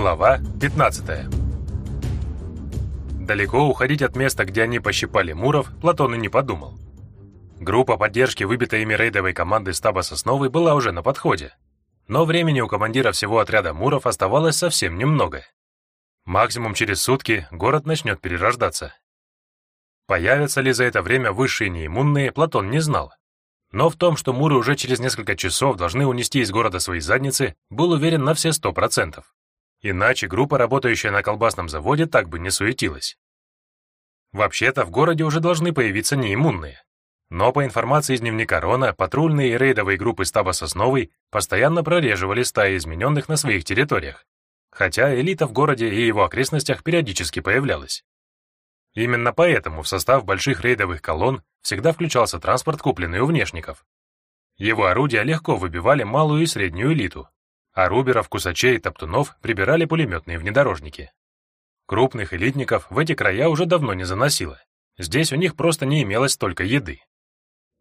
Глава 15 Далеко уходить от места, где они пощипали Муров, Платон и не подумал. Группа поддержки выбитой ими рейдовой команды стаба Сосновой была уже на подходе. Но времени у командира всего отряда Муров оставалось совсем немного. Максимум через сутки город начнет перерождаться. Появятся ли за это время высшие неиммунные, Платон не знал. Но в том, что Муры уже через несколько часов должны унести из города свои задницы, был уверен на все сто процентов. Иначе группа, работающая на колбасном заводе, так бы не суетилась. Вообще-то в городе уже должны появиться неиммунные. Но по информации из дневника Рона, патрульные и рейдовые группы стаба Сосновой постоянно прореживали стаи измененных на своих территориях, хотя элита в городе и его окрестностях периодически появлялась. Именно поэтому в состав больших рейдовых колонн всегда включался транспорт, купленный у внешников. Его орудия легко выбивали малую и среднюю элиту, а руберов, кусачей и топтунов прибирали пулеметные внедорожники. Крупных элитников в эти края уже давно не заносило. Здесь у них просто не имелось столько еды.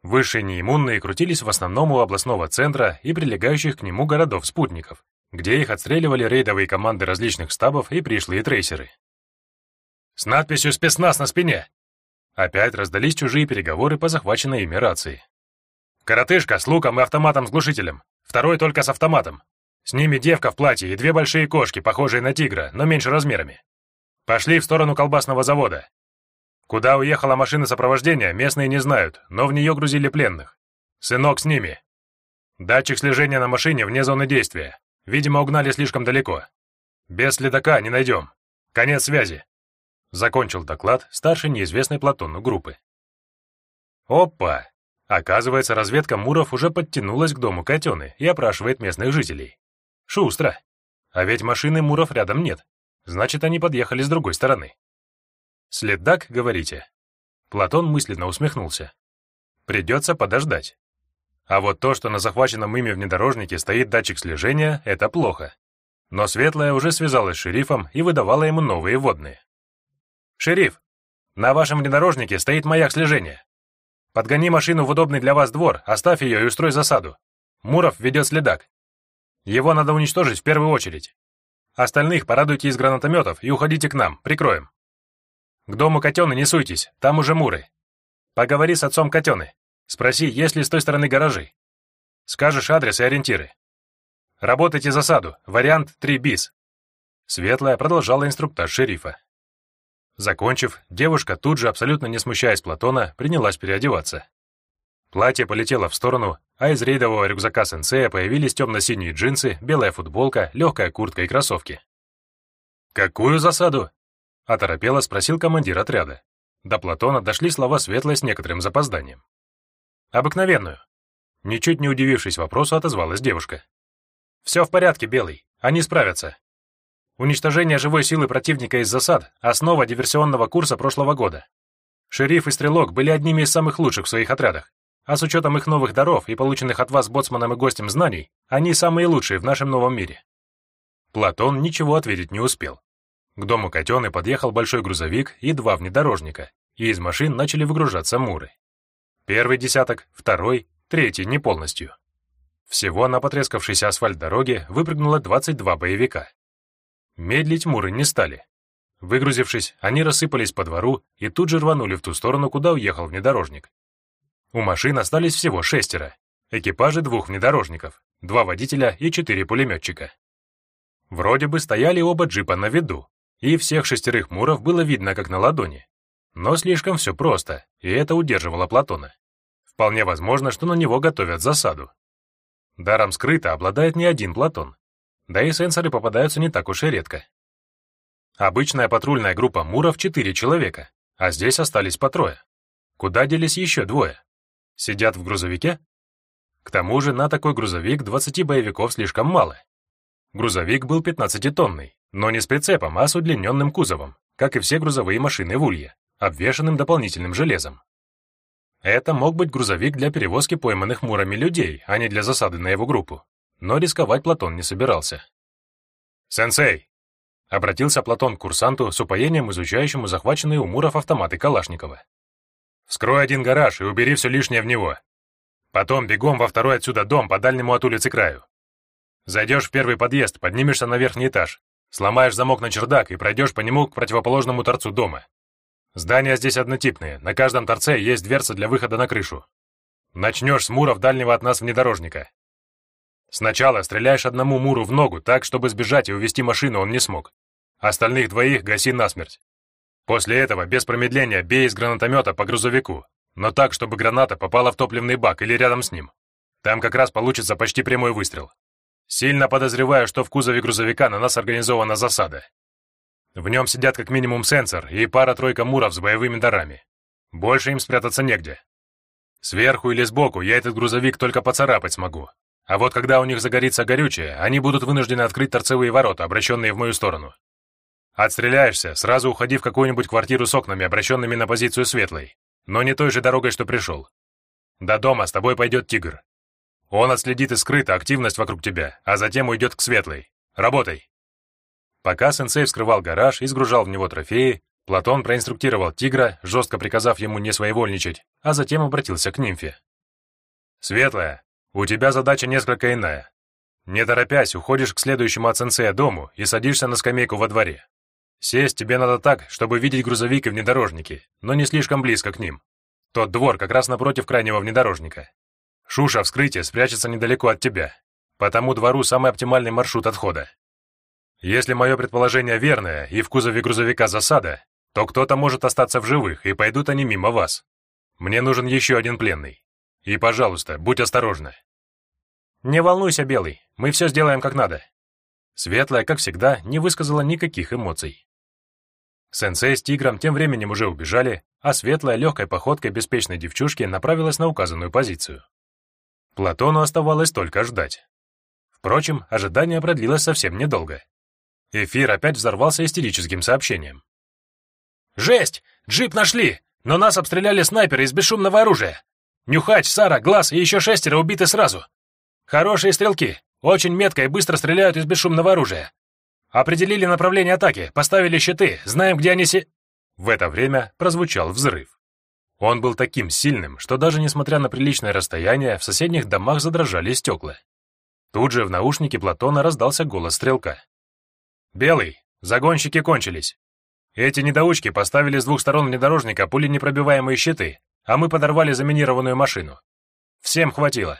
Высшие неиммунные крутились в основном у областного центра и прилегающих к нему городов-спутников, где их отстреливали рейдовые команды различных стабов и пришлые трейсеры. «С надписью «Спецназ» на спине!» Опять раздались чужие переговоры по захваченной ими рации. «Коротышка с луком и автоматом с глушителем. Второй только с автоматом. С ними девка в платье и две большие кошки, похожие на тигра, но меньше размерами. Пошли в сторону колбасного завода. Куда уехала машина сопровождения, местные не знают, но в нее грузили пленных. Сынок с ними. Датчик слежения на машине вне зоны действия. Видимо, угнали слишком далеко. Без следака не найдем. Конец связи. Закончил доклад старший неизвестной Платону группы. Опа! Оказывается, разведка Муров уже подтянулась к дому Котены и опрашивает местных жителей. Шустро. А ведь машины Муров рядом нет. Значит, они подъехали с другой стороны. Следак, говорите? Платон мысленно усмехнулся. Придется подождать. А вот то, что на захваченном ими внедорожнике стоит датчик слежения, это плохо. Но Светлая уже связалась с шерифом и выдавала ему новые водные. «Шериф, на вашем внедорожнике стоит маяк слежения. Подгони машину в удобный для вас двор, оставь ее и устрой засаду. Муров ведет следак. Его надо уничтожить в первую очередь. Остальных порадуйте из гранатометов и уходите к нам, прикроем. К дому Котены не суйтесь, там уже муры. Поговори с отцом Котены. Спроси, есть ли с той стороны гаражи. Скажешь адрес и ориентиры. Работайте засаду, вариант 3 бис. Светлая продолжала инструктаж шерифа. Закончив, девушка тут же, абсолютно не смущаясь Платона, принялась переодеваться. Платье полетело в сторону, а из рейдового рюкзака сенсея появились темно-синие джинсы, белая футболка, легкая куртка и кроссовки. «Какую засаду?» — оторопело спросил командир отряда. До Платона дошли слова светлой с некоторым запозданием. «Обыкновенную». Ничуть не удивившись вопросу, отозвалась девушка. «Все в порядке, Белый, они справятся. Уничтожение живой силы противника из засад — основа диверсионного курса прошлого года. Шериф и Стрелок были одними из самых лучших в своих отрядах. А с учетом их новых даров и полученных от вас боцманом и гостем знаний, они самые лучшие в нашем новом мире». Платон ничего ответить не успел. К дому Котены подъехал большой грузовик и два внедорожника, и из машин начали выгружаться муры. Первый десяток, второй, третий не полностью. Всего на потрескавшейся асфальт дороге выпрыгнуло 22 боевика. Медлить муры не стали. Выгрузившись, они рассыпались по двору и тут же рванули в ту сторону, куда уехал внедорожник. У машин остались всего шестеро. Экипажи двух внедорожников, два водителя и четыре пулеметчика. Вроде бы стояли оба джипа на виду, и всех шестерых муров было видно как на ладони. Но слишком все просто, и это удерживало Платона. Вполне возможно, что на него готовят засаду. Даром скрыто обладает не один Платон. Да и сенсоры попадаются не так уж и редко. Обычная патрульная группа муров — четыре человека, а здесь остались по трое. Куда делись еще двое? Сидят в грузовике? К тому же на такой грузовик 20 боевиков слишком мало. Грузовик был 15-тонный, но не с прицепом, а с удлиненным кузовом, как и все грузовые машины в Улье, обвешанным дополнительным железом. Это мог быть грузовик для перевозки пойманных мурами людей, а не для засады на его группу. Но рисковать Платон не собирался. «Сенсей!» — обратился Платон к курсанту с упоением изучающему захваченные у муров автоматы Калашникова. Вскрой один гараж и убери все лишнее в него. Потом бегом во второй отсюда дом по дальнему от улицы краю. Зайдешь в первый подъезд, поднимешься на верхний этаж. Сломаешь замок на чердак и пройдешь по нему к противоположному торцу дома. Здания здесь однотипные, на каждом торце есть дверца для выхода на крышу. Начнешь с муров дальнего от нас внедорожника. Сначала стреляешь одному муру в ногу так, чтобы сбежать и увести машину он не смог. Остальных двоих гаси насмерть. После этого без промедления бей из гранатомета по грузовику, но так, чтобы граната попала в топливный бак или рядом с ним. Там как раз получится почти прямой выстрел. Сильно подозреваю, что в кузове грузовика на нас организована засада. В нем сидят как минимум сенсор и пара-тройка муров с боевыми дарами. Больше им спрятаться негде. Сверху или сбоку я этот грузовик только поцарапать смогу. А вот когда у них загорится горючее, они будут вынуждены открыть торцевые ворота, обращенные в мою сторону. Отстреляешься, сразу уходи в какую-нибудь квартиру с окнами, обращенными на позицию светлой, но не той же дорогой, что пришел. До дома с тобой пойдет тигр. Он отследит и скрыто активность вокруг тебя, а затем уйдет к светлой. Работай. Пока сенсей вскрывал гараж и сгружал в него трофеи, Платон проинструктировал тигра, жестко приказав ему не своевольничать, а затем обратился к нимфе. «Светлая, у тебя задача несколько иная. Не торопясь, уходишь к следующему от сенсея дому и садишься на скамейку во дворе. Сесть тебе надо так, чтобы видеть грузовик и внедорожники, но не слишком близко к ним. Тот двор как раз напротив крайнего внедорожника. Шуша вскрытие спрячется недалеко от тебя. По тому двору самый оптимальный маршрут отхода. Если мое предположение верное, и в кузове грузовика засада, то кто-то может остаться в живых, и пойдут они мимо вас. Мне нужен еще один пленный. И, пожалуйста, будь осторожна. Не волнуйся, Белый, мы все сделаем как надо. Светлая, как всегда, не высказала никаких эмоций. Сенсей с тигром тем временем уже убежали, а светлая легкой походкой беспечной девчушки направилась на указанную позицию. Платону оставалось только ждать. Впрочем, ожидание продлилось совсем недолго. Эфир опять взорвался истерическим сообщением. «Жесть! Джип нашли! Но нас обстреляли снайперы из бесшумного оружия! Нюхач, Сара, Глаз и еще шестеро убиты сразу! Хорошие стрелки! Очень метко и быстро стреляют из бесшумного оружия! Определили направление атаки, поставили щиты, знаем, где они си...» В это время прозвучал взрыв. Он был таким сильным, что даже несмотря на приличное расстояние, в соседних домах задрожали стекла. Тут же в наушнике Платона раздался голос стрелка. «Белый, загонщики кончились. Эти недоучки поставили с двух сторон внедорожника пуленепробиваемые щиты, а мы подорвали заминированную машину. Всем хватило.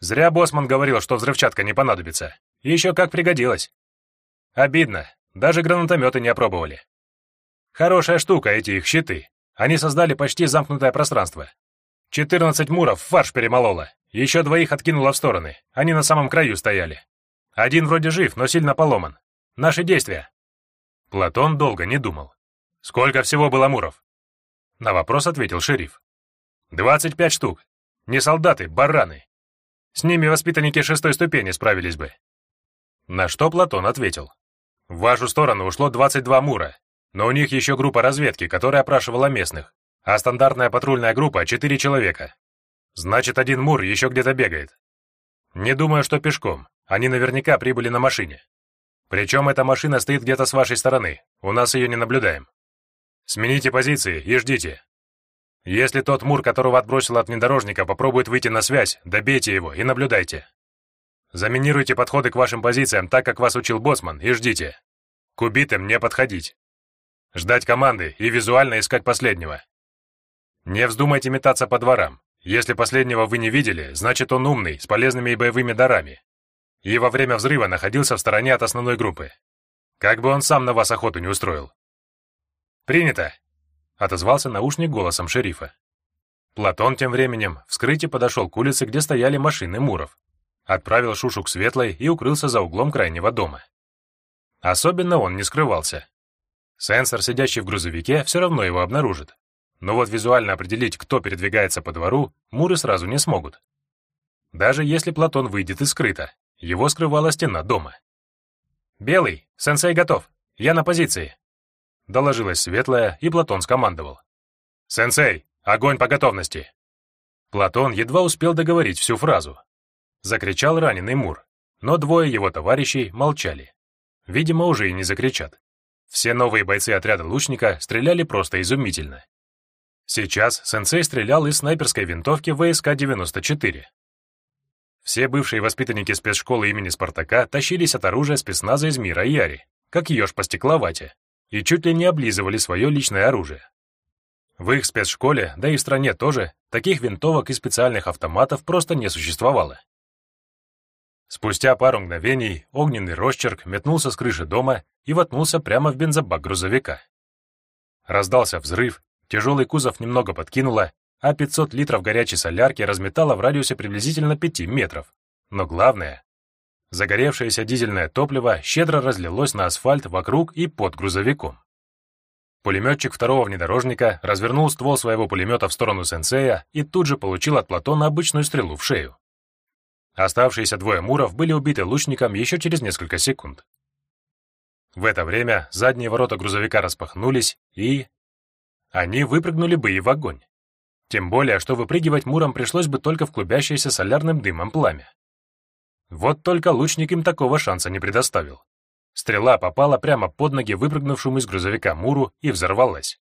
Зря Босман говорил, что взрывчатка не понадобится. Еще как пригодилась. Обидно, даже гранатометы не опробовали. Хорошая штука эти их щиты. Они создали почти замкнутое пространство. 14 муров фарш перемололо, еще двоих откинуло в стороны, они на самом краю стояли. Один вроде жив, но сильно поломан. Наши действия!» Платон долго не думал. «Сколько всего было муров?» На вопрос ответил шериф. «Двадцать пять штук. Не солдаты, бараны. С ними воспитанники шестой ступени справились бы». На что Платон ответил. «В вашу сторону ушло 22 мура, но у них еще группа разведки, которая опрашивала местных, а стандартная патрульная группа — четыре человека. Значит, один мур еще где-то бегает. Не думаю, что пешком. Они наверняка прибыли на машине. Причем эта машина стоит где-то с вашей стороны, у нас ее не наблюдаем. Смените позиции и ждите. Если тот мур, которого отбросил от внедорожника, попробует выйти на связь, добейте его и наблюдайте. Заминируйте подходы к вашим позициям так, как вас учил Боцман, и ждите. К убитым не подходить. Ждать команды и визуально искать последнего. Не вздумайте метаться по дворам. Если последнего вы не видели, значит он умный, с полезными и боевыми дарами и во время взрыва находился в стороне от основной группы. Как бы он сам на вас охоту не устроил. «Принято!» — отозвался наушник голосом шерифа. Платон тем временем вскрытие подошел к улице, где стояли машины Муров. Отправил Шушу к Светлой и укрылся за углом крайнего дома. Особенно он не скрывался. Сенсор, сидящий в грузовике, все равно его обнаружит. Но вот визуально определить, кто передвигается по двору, Муры сразу не смогут. Даже если Платон выйдет из скрыта, его скрывала стена дома. «Белый, сенсей готов. Я на позиции», — доложилась Светлая, и Платон скомандовал. «Сенсей, огонь по готовности!» Платон едва успел договорить всю фразу. Закричал раненый Мур, но двое его товарищей молчали. Видимо, уже и не закричат. Все новые бойцы отряда лучника стреляли просто изумительно. Сейчас сенсей стрелял из снайперской винтовки ВСК-94, все бывшие воспитанники спецшколы имени Спартака тащились от оружия спецназа из мира Яри, как еж по стекловате, и чуть ли не облизывали свое личное оружие. В их спецшколе, да и в стране тоже, таких винтовок и специальных автоматов просто не существовало. Спустя пару мгновений огненный росчерк метнулся с крыши дома и воткнулся прямо в бензобак грузовика. Раздался взрыв, тяжелый кузов немного подкинуло, а 500 литров горячей солярки разметало в радиусе приблизительно 5 метров. Но главное, загоревшееся дизельное топливо щедро разлилось на асфальт вокруг и под грузовиком. Пулеметчик второго внедорожника развернул ствол своего пулемета в сторону сенсея и тут же получил от Платона обычную стрелу в шею. Оставшиеся двое муров были убиты лучником еще через несколько секунд. В это время задние ворота грузовика распахнулись, и... Они выпрыгнули бы и в огонь. Тем более, что выпрыгивать мурам пришлось бы только в клубящееся солярным дымом пламя. Вот только лучник им такого шанса не предоставил. Стрела попала прямо под ноги выпрыгнувшему из грузовика Муру и взорвалась.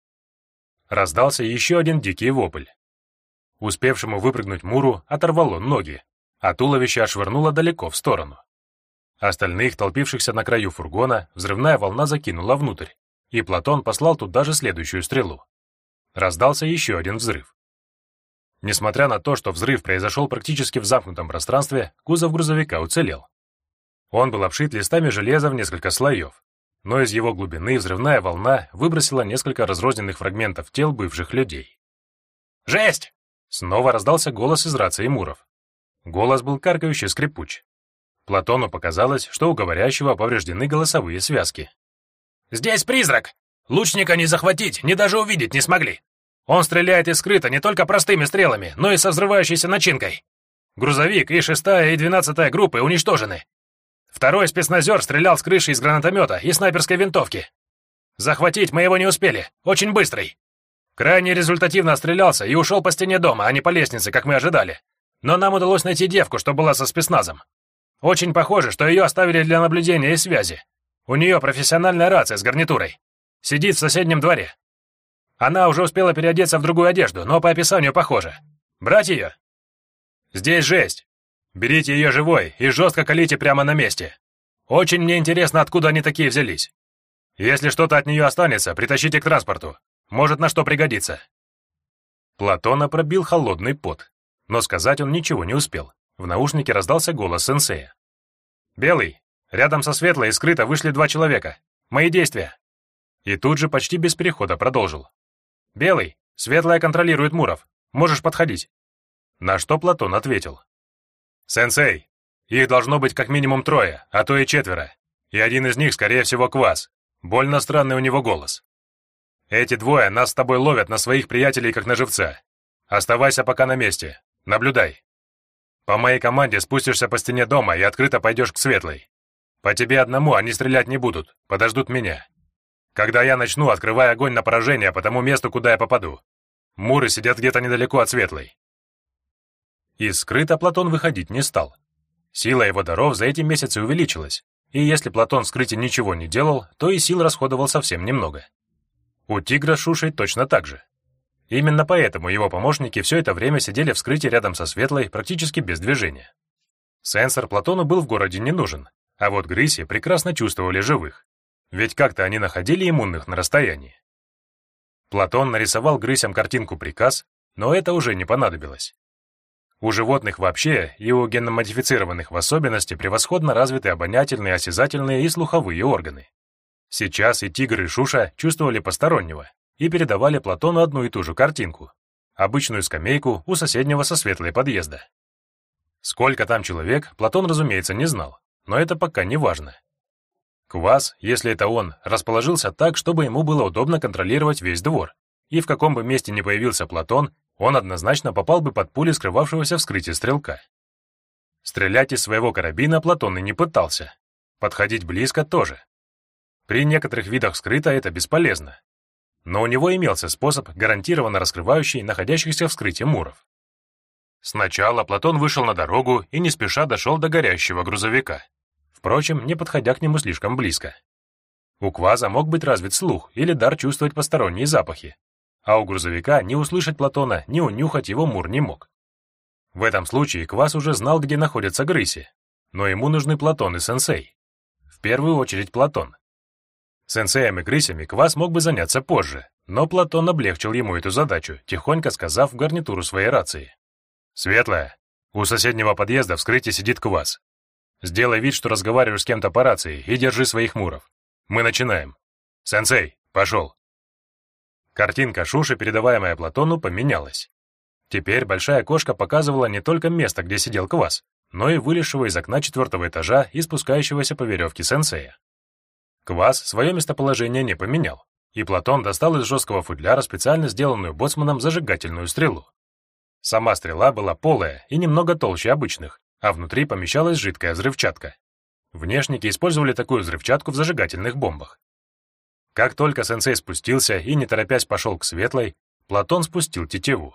Раздался еще один дикий вопль. Успевшему выпрыгнуть Муру оторвало ноги, а туловище отшвырнуло далеко в сторону. Остальных, толпившихся на краю фургона, взрывная волна закинула внутрь, и Платон послал туда же следующую стрелу. Раздался еще один взрыв. Несмотря на то, что взрыв произошел практически в замкнутом пространстве, кузов грузовика уцелел. Он был обшит листами железа в несколько слоев, но из его глубины взрывная волна выбросила несколько разрозненных фрагментов тел бывших людей. «Жесть!» Снова раздался голос из рации Муров. Голос был каркающий скрипуч. Платону показалось, что у говорящего повреждены голосовые связки. «Здесь призрак! Лучника не захватить, ни даже увидеть не смогли. Он стреляет и скрыто не только простыми стрелами, но и со взрывающейся начинкой. Грузовик и шестая и двенадцатая группы уничтожены. Второй спецназер стрелял с крыши из гранатомета и снайперской винтовки. Захватить мы его не успели, очень быстрый. Крайне результативно стрелялся и ушел по стене дома, а не по лестнице, как мы ожидали. Но нам удалось найти девку, что была со спецназом. Очень похоже, что ее оставили для наблюдения и связи. У нее профессиональная рация с гарнитурой. Сидит в соседнем дворе. Она уже успела переодеться в другую одежду, но по описанию похоже. Брать ее? Здесь жесть. Берите ее живой и жестко колите прямо на месте. Очень мне интересно, откуда они такие взялись. Если что-то от нее останется, притащите к транспорту. Может, на что пригодится. Платона пробил холодный пот. Но сказать он ничего не успел. В наушнике раздался голос сенсея. «Белый, рядом со Светлой и скрыто вышли два человека. Мои действия!» И тут же почти без перехода продолжил. «Белый, Светлая контролирует Муров. Можешь подходить». На что Платон ответил. «Сенсей, их должно быть как минимум трое, а то и четверо. И один из них, скорее всего, Квас. Больно странный у него голос. Эти двое нас с тобой ловят на своих приятелей как на живца. Оставайся пока на месте. Наблюдай. По моей команде спустишься по стене дома и открыто пойдешь к Светлой. По тебе одному они стрелять не будут, подождут меня. Когда я начну, открывай огонь на поражение по тому месту, куда я попаду. Муры сидят где-то недалеко от Светлой. И скрыто Платон выходить не стал. Сила его даров за эти месяцы увеличилась, и если Платон в скрытии ничего не делал, то и сил расходовал совсем немного. У Тигра Шушей точно так же. Именно поэтому его помощники все это время сидели в скрытии рядом со Светлой практически без движения. Сенсор Платону был в городе не нужен, а вот Грыси прекрасно чувствовали живых, ведь как-то они находили иммунных на расстоянии. Платон нарисовал Грысям картинку-приказ, но это уже не понадобилось. У животных вообще и у генномодифицированных в особенности превосходно развиты обонятельные, осязательные и слуховые органы. Сейчас и тигр, и шуша чувствовали постороннего, и передавали Платону одну и ту же картинку. Обычную скамейку у соседнего со светлой подъезда. Сколько там человек, Платон, разумеется, не знал, но это пока не важно. Квас, если это он, расположился так, чтобы ему было удобно контролировать весь двор, и в каком бы месте ни появился Платон, он однозначно попал бы под пули скрывавшегося в скрытии стрелка. Стрелять из своего карабина Платон и не пытался. Подходить близко тоже. При некоторых видах скрыто это бесполезно, но у него имелся способ, гарантированно раскрывающий находящихся в скрытии муров. Сначала Платон вышел на дорогу и не спеша дошел до горящего грузовика, впрочем, не подходя к нему слишком близко. У Кваза мог быть развит слух или дар чувствовать посторонние запахи, а у грузовика ни услышать Платона, ни унюхать его Мур не мог. В этом случае Квас уже знал, где находятся грыси, но ему нужны Платон и Сенсей. В первую очередь Платон. Сенсеем и крысями Квас мог бы заняться позже, но Платон облегчил ему эту задачу, тихонько сказав в гарнитуру своей рации. «Светлая, у соседнего подъезда в скрытии сидит Квас. Сделай вид, что разговариваешь с кем-то по рации и держи своих муров. Мы начинаем. Сенсей, пошел!» Картинка Шуши, передаваемая Платону, поменялась. Теперь большая кошка показывала не только место, где сидел Квас, но и вылезшего из окна четвертого этажа и спускающегося по веревке сенсея. Квас свое местоположение не поменял, и Платон достал из жесткого футляра специально сделанную боцманом зажигательную стрелу. Сама стрела была полая и немного толще обычных, а внутри помещалась жидкая взрывчатка. Внешники использовали такую взрывчатку в зажигательных бомбах. Как только сенсей спустился и, не торопясь, пошел к светлой, Платон спустил тетиву.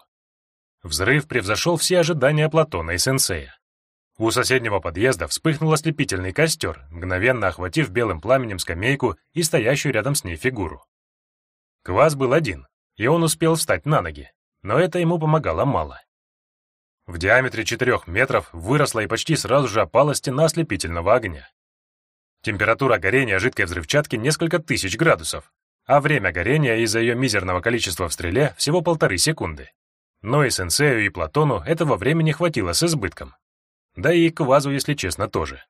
Взрыв превзошел все ожидания Платона и сенсея. У соседнего подъезда вспыхнул ослепительный костер, мгновенно охватив белым пламенем скамейку и стоящую рядом с ней фигуру. Квас был один, и он успел встать на ноги, но это ему помогало мало. В диаметре четырех метров выросла и почти сразу же опала стена ослепительного огня. Температура горения жидкой взрывчатки несколько тысяч градусов, а время горения из-за ее мизерного количества в стреле всего полторы секунды. Но и сенсею, и Платону этого времени хватило с избытком. Да и квазу, если честно, тоже.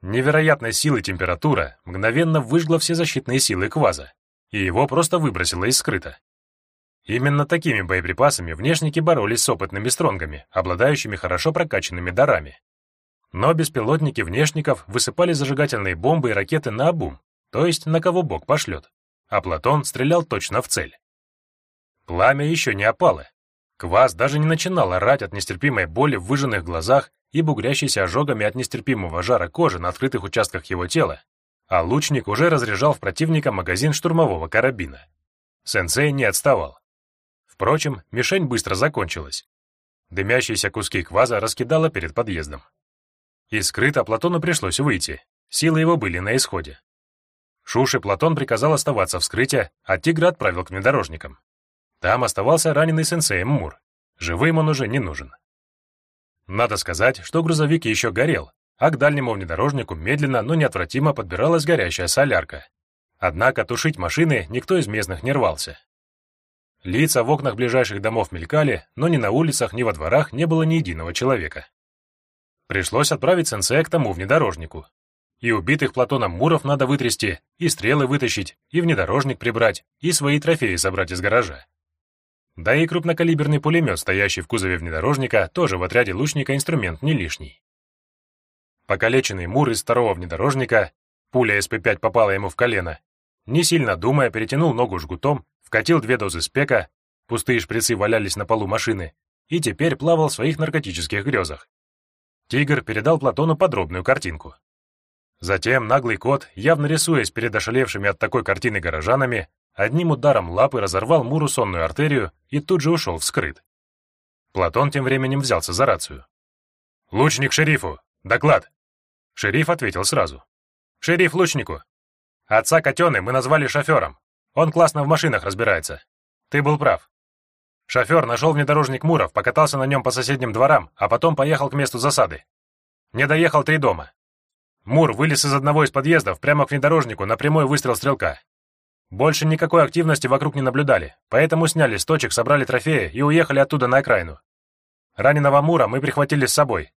Невероятной силы температура мгновенно выжгла все защитные силы кваза, и его просто выбросило из скрыта. Именно такими боеприпасами внешники боролись с опытными стронгами, обладающими хорошо прокачанными дарами. Но беспилотники внешников высыпали зажигательные бомбы и ракеты на обум, то есть на кого бог пошлет, а Платон стрелял точно в цель. Пламя еще не опало. Квас даже не начинал орать от нестерпимой боли в выжженных глазах и бугрящейся ожогами от нестерпимого жара кожи на открытых участках его тела, а лучник уже разряжал в противника магазин штурмового карабина. Сенсей не отставал. Впрочем, мишень быстро закончилась. Дымящиеся куски кваза раскидало перед подъездом. И скрыто Платону пришлось выйти, силы его были на исходе. Шуши Платон приказал оставаться в скрытии, а Тигра отправил к внедорожникам. Там оставался раненый сенсеем Мур. Живым он уже не нужен. Надо сказать, что грузовик еще горел, а к дальнему внедорожнику медленно, но неотвратимо подбиралась горящая солярка. Однако тушить машины никто из местных не рвался. Лица в окнах ближайших домов мелькали, но ни на улицах, ни во дворах не было ни единого человека. Пришлось отправить сенсея к тому внедорожнику. И убитых Платоном Муров надо вытрясти, и стрелы вытащить, и внедорожник прибрать, и свои трофеи собрать из гаража. Да и крупнокалиберный пулемет, стоящий в кузове внедорожника, тоже в отряде лучника инструмент не лишний. Покалеченный Мур из второго внедорожника, пуля СП-5 попала ему в колено, не сильно думая, перетянул ногу жгутом, вкатил две дозы спека, пустые шприцы валялись на полу машины, и теперь плавал в своих наркотических грезах. Тигр передал Платону подробную картинку. Затем наглый кот, явно рисуясь перед ошалевшими от такой картины горожанами, одним ударом лапы разорвал Муру сонную артерию и тут же ушел вскрыт. Платон тем временем взялся за рацию. «Лучник шерифу! Доклад!» Шериф ответил сразу. «Шериф лучнику! Отца Котены мы назвали шофером. Он классно в машинах разбирается. Ты был прав. Шофер нашел внедорожник Муров, покатался на нем по соседним дворам, а потом поехал к месту засады. Не доехал три дома. Мур вылез из одного из подъездов прямо к внедорожнику на прямой выстрел стрелка. Больше никакой активности вокруг не наблюдали, поэтому сняли с точек, собрали трофеи и уехали оттуда на окраину. Раненого Мура мы прихватили с собой.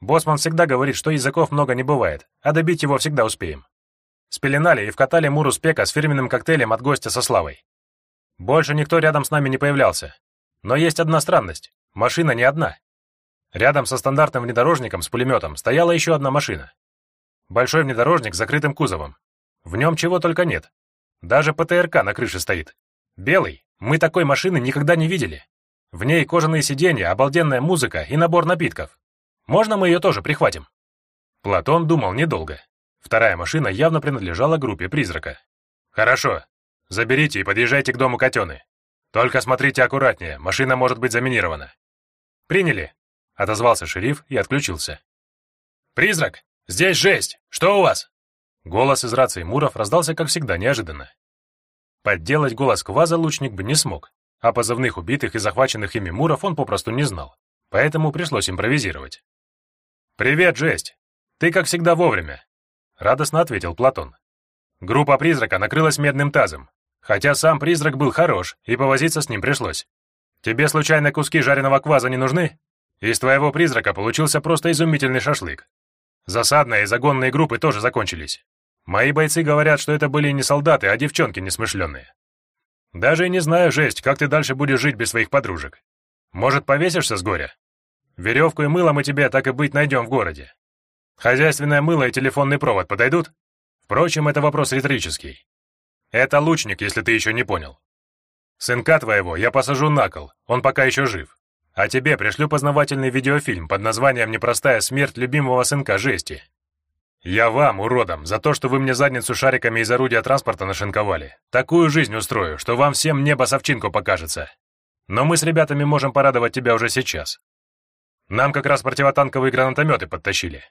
Боссман всегда говорит, что языков много не бывает, а добить его всегда успеем. Спеленали и вкатали Муру спека с фирменным коктейлем от гостя со славой. Больше никто рядом с нами не появлялся. Но есть одна странность. Машина не одна. Рядом со стандартным внедорожником с пулеметом стояла еще одна машина. Большой внедорожник с закрытым кузовом. В нем чего только нет. Даже ПТРК на крыше стоит. Белый. Мы такой машины никогда не видели. В ней кожаные сиденья, обалденная музыка и набор напитков. Можно мы ее тоже прихватим?» Платон думал недолго. Вторая машина явно принадлежала группе «Призрака». «Хорошо. Заберите и подъезжайте к дому Котены. Только смотрите аккуратнее, машина может быть заминирована». «Приняли», — отозвался шериф и отключился. «Призрак, здесь жесть! Что у вас?» Голос из рации Муров раздался, как всегда, неожиданно. Подделать голос Кваза лучник бы не смог, а позывных убитых и захваченных ими Муров он попросту не знал, поэтому пришлось импровизировать. «Привет, жесть! Ты, как всегда, вовремя!» — радостно ответил Платон. Группа призрака накрылась медным тазом, хотя сам призрак был хорош, и повозиться с ним пришлось. Тебе случайно куски жареного кваза не нужны? Из твоего призрака получился просто изумительный шашлык. Засадные и загонные группы тоже закончились. Мои бойцы говорят, что это были не солдаты, а девчонки несмышленные. Даже и не знаю, жесть, как ты дальше будешь жить без своих подружек. Может, повесишься с горя? Веревку и мыло мы тебе, так и быть, найдем в городе. Хозяйственное мыло и телефонный провод подойдут? Впрочем, это вопрос риторический. Это лучник, если ты еще не понял. Сынка твоего я посажу на кол, он пока еще жив. А тебе пришлю познавательный видеофильм под названием «Непростая смерть любимого сынка Жести». Я вам, уродам, за то, что вы мне задницу шариками из орудия транспорта нашинковали, такую жизнь устрою, что вам всем небо совчинку покажется. Но мы с ребятами можем порадовать тебя уже сейчас. Нам как раз противотанковые гранатометы подтащили.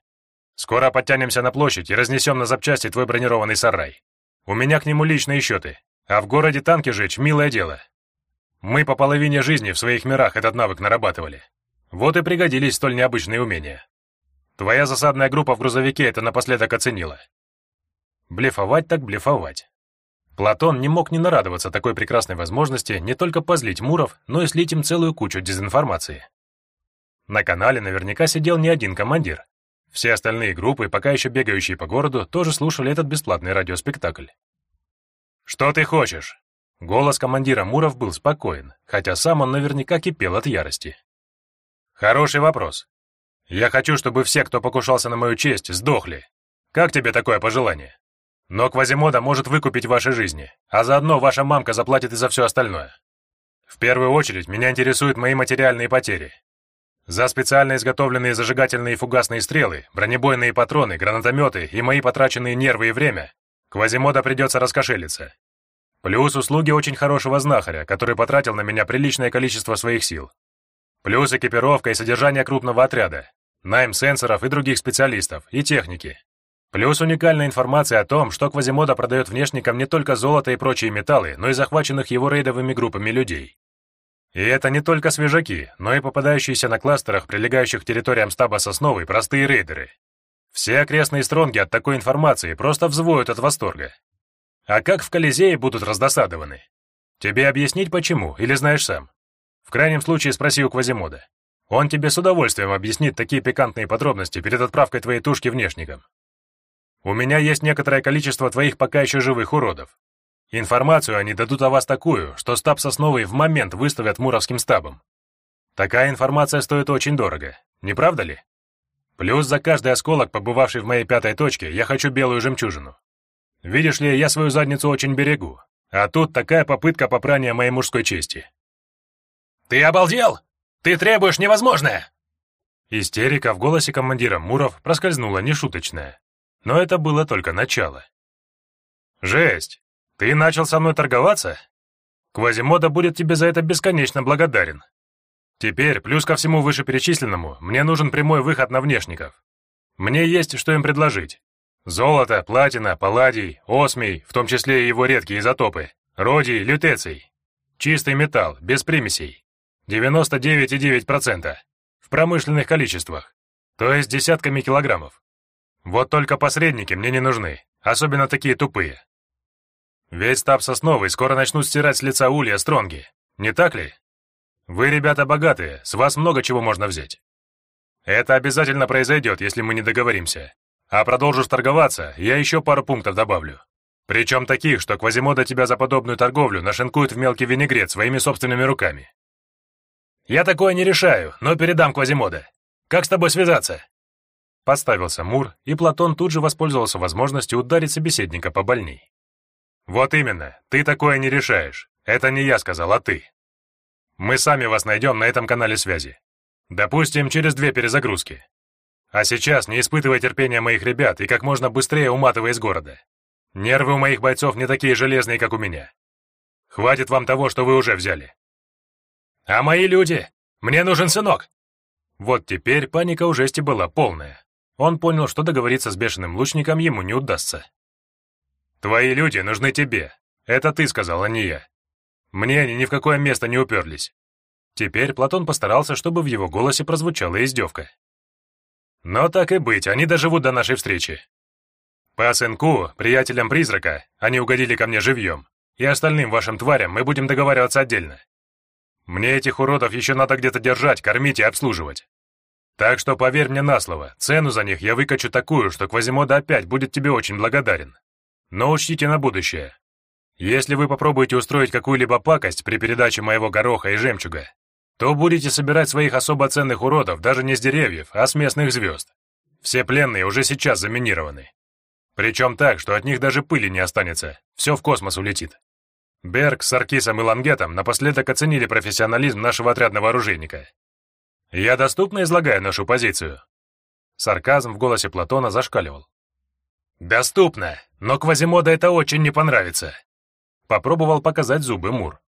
Скоро подтянемся на площадь и разнесем на запчасти твой бронированный сарай. У меня к нему личные счеты, а в городе танки жечь — милое дело. Мы по половине жизни в своих мирах этот навык нарабатывали. Вот и пригодились столь необычные умения. Твоя засадная группа в грузовике это напоследок оценила. Блефовать так блефовать. Платон не мог не нарадоваться такой прекрасной возможности не только позлить Муров, но и слить им целую кучу дезинформации. На канале наверняка сидел не один командир, все остальные группы, пока еще бегающие по городу, тоже слушали этот бесплатный радиоспектакль. «Что ты хочешь?» Голос командира Муров был спокоен, хотя сам он наверняка кипел от ярости. «Хороший вопрос. Я хочу, чтобы все, кто покушался на мою честь, сдохли. Как тебе такое пожелание? Но Квазимода может выкупить ваши жизни, а заодно ваша мамка заплатит и за все остальное. В первую очередь меня интересуют мои материальные потери. За специально изготовленные зажигательные фугасные стрелы, бронебойные патроны, гранатометы и мои потраченные нервы и время Квазимода придется раскошелиться. Плюс услуги очень хорошего знахаря, который потратил на меня приличное количество своих сил. Плюс экипировка и содержание крупного отряда, найм сенсоров и других специалистов, и техники. Плюс уникальная информация о том, что Квазимода продает внешникам не только золото и прочие металлы, но и захваченных его рейдовыми группами людей. И это не только свежаки, но и попадающиеся на кластерах, прилегающих к территориям стаба Сосновой, простые рейдеры. Все окрестные стронги от такой информации просто взвоют от восторга. А как в Колизее будут раздосадованы? Тебе объяснить почему, или знаешь сам? В крайнем случае спроси у Квазимода. Он тебе с удовольствием объяснит такие пикантные подробности перед отправкой твоей тушки внешникам. У меня есть некоторое количество твоих пока еще живых уродов. Информацию они дадут о вас такую, что стаб Сосновый в момент выставят муровским стабом. Такая информация стоит очень дорого, не правда ли? Плюс за каждый осколок, побывавший в моей пятой точке, я хочу белую жемчужину. Видишь ли, я свою задницу очень берегу, а тут такая попытка попрания моей мужской чести. «Ты обалдел? Ты требуешь невозможное!» Истерика в голосе командира Муров проскользнула нешуточная, но это было только начало. «Жесть! «Ты начал со мной торговаться? Квазимода будет тебе за это бесконечно благодарен. Теперь, плюс ко всему вышеперечисленному, мне нужен прямой выход на внешников. Мне есть что им предложить. Золото, платина, палладий, осмий, в том числе и его редкие изотопы, родий, лютеций. Чистый металл, без примесей. 99,9%. В промышленных количествах. То есть десятками килограммов. Вот только посредники мне не нужны, особенно такие тупые. Ведь стаб Сосновый скоро начнут стирать с лица Улья Стронги, не так ли? Вы, ребята, богатые, с вас много чего можно взять. Это обязательно произойдет, если мы не договоримся. А продолжишь торговаться, я еще пару пунктов добавлю. Причем таких, что Квазимода тебя за подобную торговлю нашинкует в мелкий винегрет своими собственными руками. Я такое не решаю, но передам Квазимода. Как с тобой связаться?» Подставился Мур, и Платон тут же воспользовался возможностью ударить собеседника по больней. «Вот именно, ты такое не решаешь. Это не я сказал, а ты. Мы сами вас найдем на этом канале связи. Допустим, через две перезагрузки. А сейчас не испытывай терпения моих ребят и как можно быстрее уматывай из города. Нервы у моих бойцов не такие железные, как у меня. Хватит вам того, что вы уже взяли. А мои люди? Мне нужен сынок!» Вот теперь паника у жести была полная. Он понял, что договориться с бешеным лучником ему не удастся. «Твои люди нужны тебе. Это ты сказал, а не я. Мне они ни в какое место не уперлись». Теперь Платон постарался, чтобы в его голосе прозвучала издевка. «Но так и быть, они доживут до нашей встречи. По сынку, приятелям призрака, они угодили ко мне живьем, и остальным вашим тварям мы будем договариваться отдельно. Мне этих уродов еще надо где-то держать, кормить и обслуживать. Так что поверь мне на слово, цену за них я выкачу такую, что Квазимода опять будет тебе очень благодарен. Но учтите на будущее. Если вы попробуете устроить какую-либо пакость при передаче моего гороха и жемчуга, то будете собирать своих особо ценных уродов даже не с деревьев, а с местных звезд. Все пленные уже сейчас заминированы. Причем так, что от них даже пыли не останется, все в космос улетит. Берг с Аркисом и Лангетом напоследок оценили профессионализм нашего отрядного оружейника. Я доступно излагаю нашу позицию. Сарказм в голосе Платона зашкаливал. «Доступно, но Квазимода это очень не понравится», — попробовал показать зубы Мур.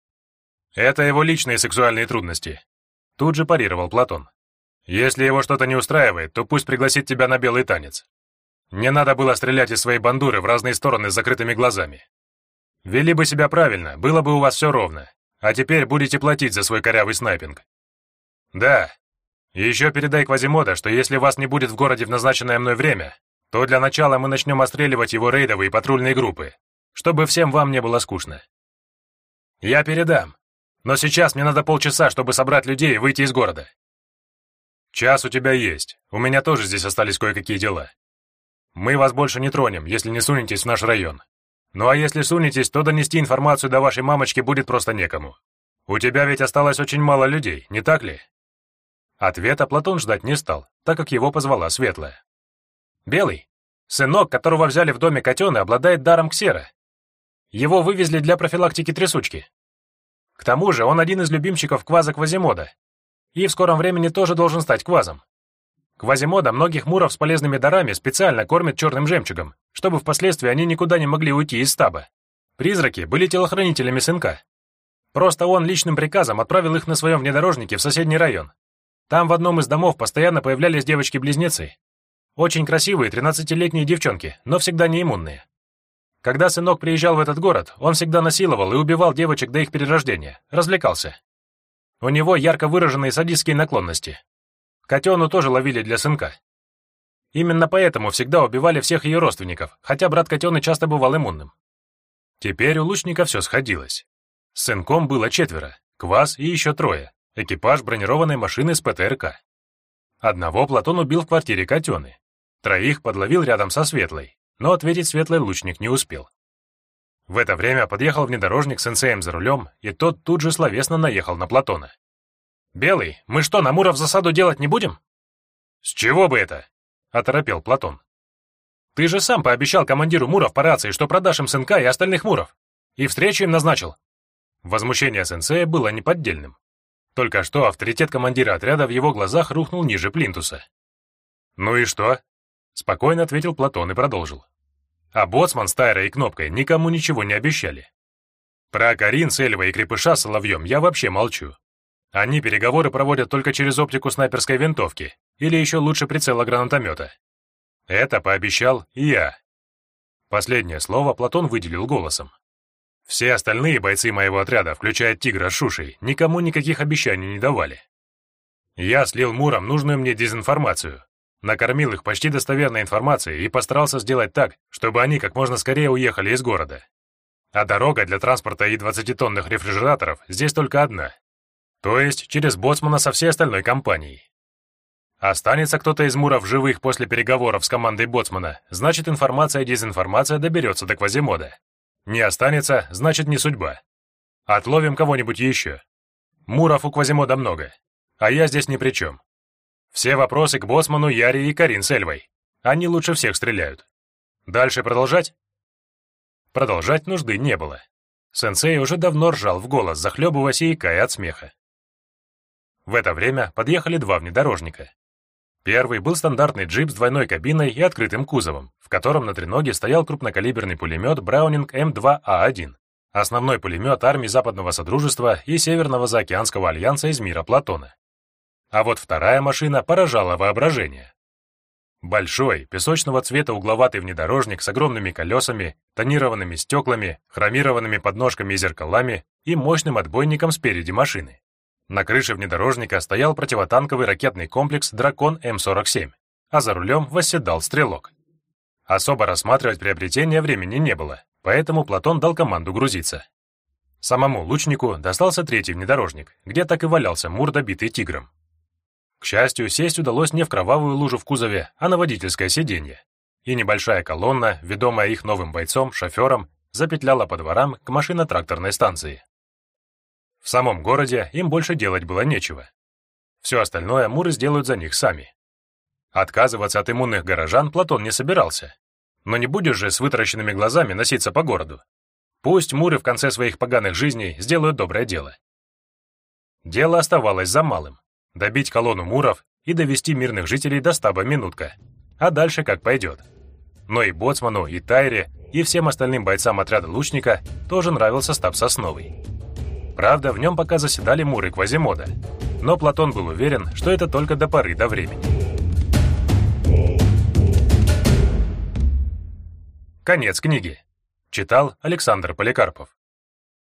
«Это его личные сексуальные трудности», — тут же парировал Платон. «Если его что-то не устраивает, то пусть пригласит тебя на белый танец. Не надо было стрелять из своей бандуры в разные стороны с закрытыми глазами. Вели бы себя правильно, было бы у вас все ровно, а теперь будете платить за свой корявый снайпинг. Да, еще передай Квазимода, что если вас не будет в городе в назначенное мной время, то для начала мы начнем отстреливать его рейдовые и патрульные группы, чтобы всем вам не было скучно. Я передам, но сейчас мне надо полчаса, чтобы собрать людей и выйти из города. Час у тебя есть, у меня тоже здесь остались кое-какие дела. Мы вас больше не тронем, если не сунетесь в наш район. Ну а если сунетесь, то донести информацию до вашей мамочки будет просто некому. У тебя ведь осталось очень мало людей, не так ли? Ответа Платон ждать не стал, так как его позвала Светлая. Белый, сынок, которого взяли в доме котены, обладает даром ксера. Его вывезли для профилактики трясучки. К тому же он один из любимчиков кваза Квазимода. И в скором времени тоже должен стать квазом. Квазимода многих муров с полезными дарами специально кормит черным жемчугом, чтобы впоследствии они никуда не могли уйти из стаба. Призраки были телохранителями сынка. Просто он личным приказом отправил их на своем внедорожнике в соседний район. Там в одном из домов постоянно появлялись девочки-близнецы, очень красивые тринадцатилетние девчонки, но всегда не иммунные. Когда сынок приезжал в этот город, он всегда насиловал и убивал девочек до их перерождения, развлекался. У него ярко выраженные садистские наклонности. Котену тоже ловили для сынка. Именно поэтому всегда убивали всех ее родственников, хотя брат Котены часто бывал иммунным. Теперь у лучника все сходилось. С сынком было четверо, квас и еще трое, экипаж бронированной машины с ПТРК. Одного Платон убил в квартире Котены, Троих подловил рядом со Светлой, но ответить Светлый лучник не успел. В это время подъехал внедорожник с сенсеем за рулем, и тот тут же словесно наехал на Платона. «Белый, мы что, на Муров засаду делать не будем?» «С чего бы это?» — оторопел Платон. «Ты же сам пообещал командиру Муров по рации, что продашь им сынка и остальных Муров, и встречу им назначил». Возмущение сенсея было неподдельным. Только что авторитет командира отряда в его глазах рухнул ниже плинтуса. «Ну и что?» Спокойно ответил Платон и продолжил. А боцман с Тайрой и Кнопкой никому ничего не обещали. Про Карин, Сельва и Крепыша с Соловьем я вообще молчу. Они переговоры проводят только через оптику снайперской винтовки или еще лучше прицела гранатомета. Это пообещал я. Последнее слово Платон выделил голосом. Все остальные бойцы моего отряда, включая Тигра с Шушей, никому никаких обещаний не давали. Я слил Муром нужную мне дезинформацию, накормил их почти достоверной информацией и постарался сделать так, чтобы они как можно скорее уехали из города. А дорога для транспорта и 20-тонных рефрижераторов здесь только одна. То есть через боцмана со всей остальной компанией. Останется кто-то из Муров живых после переговоров с командой боцмана, значит информация и дезинформация доберется до Квазимода. Не останется, значит не судьба. Отловим кого-нибудь еще. Муров у Квазимода много, а я здесь ни при чем. Все вопросы к Босману, Яре и Карин с Эльвой. Они лучше всех стреляют. Дальше продолжать? Продолжать нужды не было. Сенсей уже давно ржал в голос, захлебываясь и икая от смеха. В это время подъехали два внедорожника. Первый был стандартный джип с двойной кабиной и открытым кузовом, в котором на треноге стоял крупнокалиберный пулемет Браунинг М2А1, основной пулемет армии Западного Содружества и Северного Заокеанского альянса из мира Платона. А вот вторая машина поражала воображение. Большой, песочного цвета угловатый внедорожник с огромными колесами, тонированными стеклами, хромированными подножками и зеркалами и мощным отбойником спереди машины. На крыше внедорожника стоял противотанковый ракетный комплекс «Дракон М-47», а за рулем восседал стрелок. Особо рассматривать приобретение времени не было, поэтому Платон дал команду грузиться. Самому лучнику достался третий внедорожник, где так и валялся Мур, добитый тигром. К счастью, сесть удалось не в кровавую лужу в кузове, а на водительское сиденье. И небольшая колонна, ведомая их новым бойцом, шофером, запетляла по дворам к машино-тракторной станции. В самом городе им больше делать было нечего. Все остальное муры сделают за них сами. Отказываться от иммунных горожан Платон не собирался. Но не будешь же с вытаращенными глазами носиться по городу. Пусть муры в конце своих поганых жизней сделают доброе дело. Дело оставалось за малым — добить колонну муров и довести мирных жителей до стаба минутка, а дальше как пойдет. Но и Боцману, и Тайре, и всем остальным бойцам отряда лучника тоже нравился стаб Сосновый. Правда, в нем пока заседали муры Квазимода, но Платон был уверен, что это только до поры до времени. Конец книги. Читал Александр Поликарпов.